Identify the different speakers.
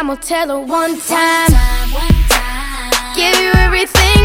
Speaker 1: I'ma tell her one time. Give you everything